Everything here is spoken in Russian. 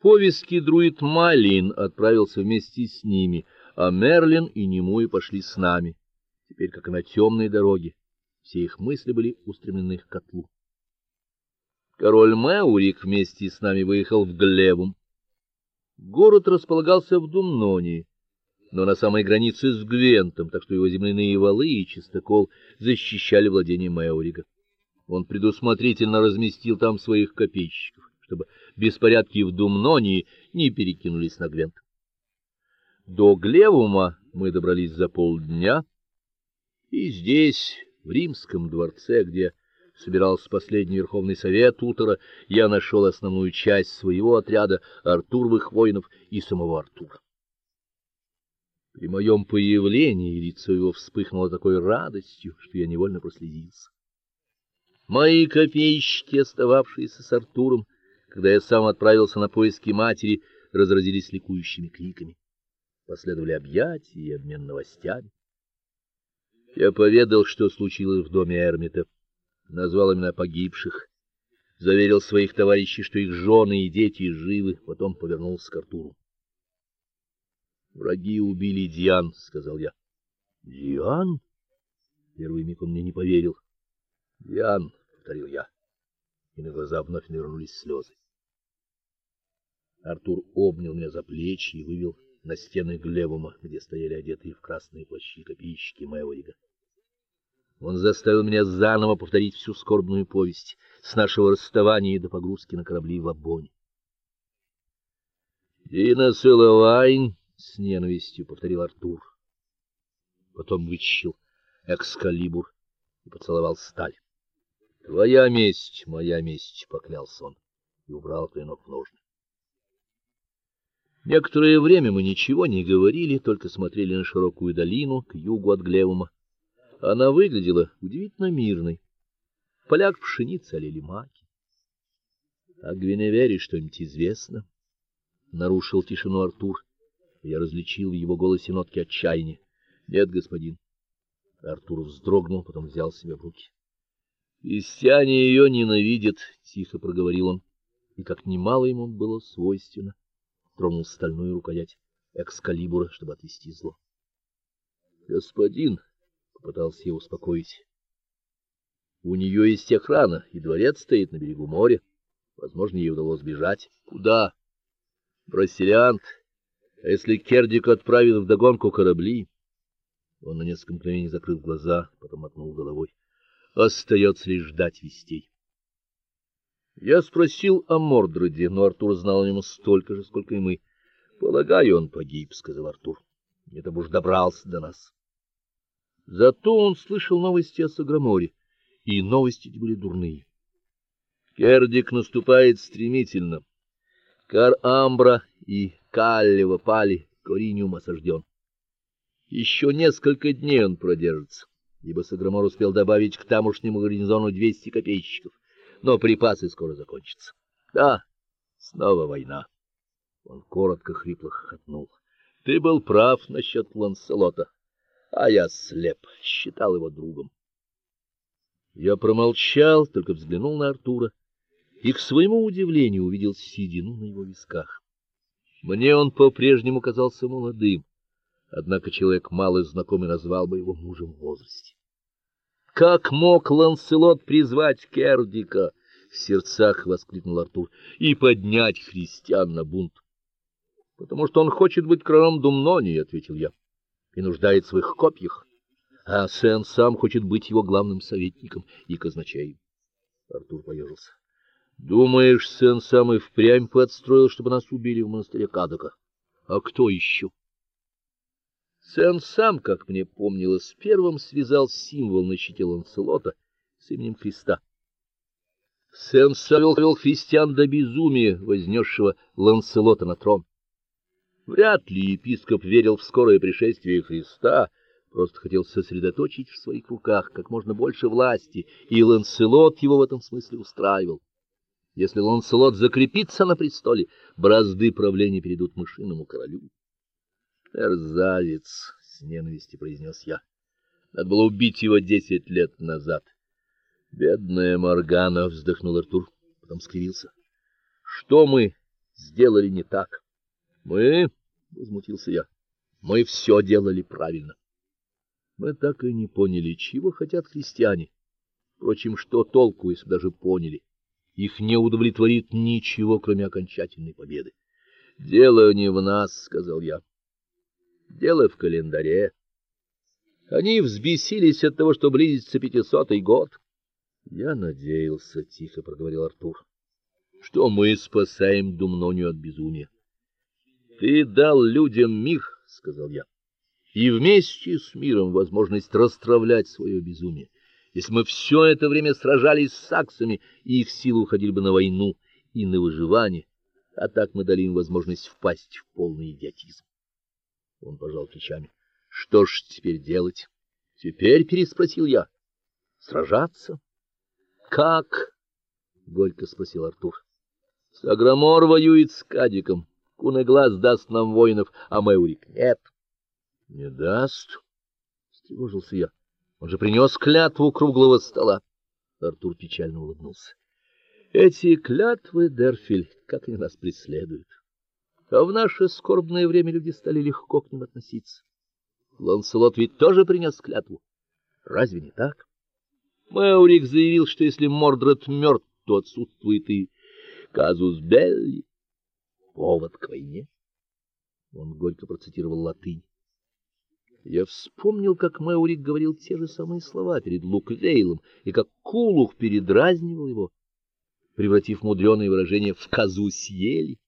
Повестки друид Малин отправился вместе с ними, а Мерлин и Немуи пошли с нами. Теперь, как и на темной дороге, все их мысли были устремлены к котлу. Король Мэурик вместе с нами выехал в Глевум. Город располагался в Думнонии, но на самой границе с Гвентом, так что его земляные валы и чистокол защищали владения Мэурига. Он предусмотрительно разместил там своих копейщиков чтобы беспорядки в Думнонии не перекинулись на Гвент. До Глевума мы добрались за полдня, и здесь, в римском дворце, где собирался последний верховный совет утра, я нашел основную часть своего отряда артуровых воинов и самого Артура. При моем появлении лицо его вспыхнуло такой радостью, что я невольно прослезился. Мои копейщики, остававшиеся с Артуром, когда я сам отправился на поиски матери, разразились ликующими криками. Последовали объятия и обмен новостями. Я поведал, что случилось в доме Эрмита, назвал имена погибших, заверил своих товарищей, что их жены и дети живы, потом повернулся к Артуру. Враги убили Диан, сказал я. Диан? Первый миг он мне не поверил. Диан, повторил я. И на глаза вновь навернулись слезы. Артур обнял меня за плечи и вывел на стены Глевума, где стояли одетые в красные плащи копейщики Мэурига. Он заставил меня заново повторить всю скорбную повесть с нашего расставания до погрузки на корабли в Аббоне. "Дина Силовайн", с ненавистью повторил Артур. Потом вытащил экскалибур и поцеловал сталь. "Твоя месть, моя месть", поклялся он и убрал клинок в ножны. Некоторое время мы ничего не говорили, только смотрели на широкую долину к югу от Глевума. Она выглядела удивительно мирной. В полях пшеницы олели маки. О Гвиневере что-нибудь известно? Нарушил тишину Артур. Я различил в его голосе нотки отчаяния. Нет, господин. Артур вздрогнул, потом взял себя в руки. Христиане ее ненавидят, тихо проговорил он, и как немало ему было свойственно тронул стальную рукоять экскалибура, чтобы отвести зло. Господин попытался его успокоить. У нее есть охрана, и дворец стоит на берегу моря. Возможно, ей удалось сбежать. Куда? Брасилиант. А если Кердик отправит в догонку корабли? Он на несколько мгновений закрыл глаза, потом мотнул головой. Остается лишь ждать вестей. Я спросил о Мордреде, но Артур знал о нем столько же, сколько и мы. Полагаю, он погиб, сказал Артур. Не то уж добрался до нас. Зато он слышал новости о Саграморе, и новости эти были дурные. Кердик наступает стремительно. Кар-Амбра и Каллева пали, Кориниум осажден. Еще несколько дней он продержится, ибо Саграмор успел добавить к тамошнему гарнизону 200 копейщиков но припасы скоро закончатся. Да, снова война. Он коротко хрипло хохотнул. Ты был прав насчет Ланселота, а я слеп, считал его другом. Я промолчал, только взглянул на Артура и к своему удивлению увидел седину на его висках. Мне он по-прежнему казался молодым, однако человек мало знакомый назвал бы его мужем в возрасте. Как мог Ланселот призвать Кердика? в сердцах воскликнул Артур. И поднять христиан на бунт. Потому что он хочет быть королем Думнонии, ответил я. И нуждает в своих копьях. А Сен сам хочет быть его главным советником и казначеем. Артур поежился. Думаешь, Сен сам и впрямь подстроил, чтобы нас убили в монастыре Кадока? А кто еще? Сен сам, как мне помнилось, первым связал символ на щите Ланселота с именем Христа. Сен совел христиан до безумия, вознесшего Ланселота на трон. Вряд ли епископ верил в скорое пришествие Христа, просто хотел сосредоточить в своих руках как можно больше власти, и Ланселот его в этом смысле устраивал. Если Ланселот закрепится на престоле, бразды правления перейдут мышиному королю. Мерзавец, с ненавистью произнес я. Надо было убить его десять лет назад. Бедная Моргана, вздохнул Артур, потом скривился. Что мы сделали не так. Мы, возмутился я. Мы все делали правильно. Мы так и не поняли, чего хотят христиане. Впрочем, что толку, если даже поняли? Их не удовлетворит ничего, кроме окончательной победы. Дело не в нас, сказал я. Дело в календаре. Они взбесились от того, что близится пятисотый год. Я надеялся, тихо проговорил Артур, что мы спасаем Думнонию от безумия. Ты дал людям мир, сказал я. И вместе с миром возможность расстравлять свое безумие. Если мы все это время сражались с саксами, их силы уходили бы на войну и на выживание, а так мы дали им возможность впасть в полный идиотизм. Он пожал плечами. Что ж теперь делать? Теперь переспросил я. Сражаться? Как? горько спросил Артур. Саграмор воюет с Кадиком. Кунеглаз даст нам воинов, а Мэурик нет. Не даст, встревожился я. Он же принес клятву круглого стола. Артур печально улыбнулся. Эти клятвы, Дерфиль, как они нас преследуют. А в наше скорбное время люди стали легко к ним относиться. Ланселот ведь тоже принес клятву. Разве не так? Мэурик заявил, что если Мордред мертв, то отсутствует и казус белли, повод к войне. Он горько процитировал латынь. Я вспомнил, как Мэурик говорил те же самые слова перед Луквейлом, и как Кулух передразнивал его, превратив мудреное выражение в казус ели.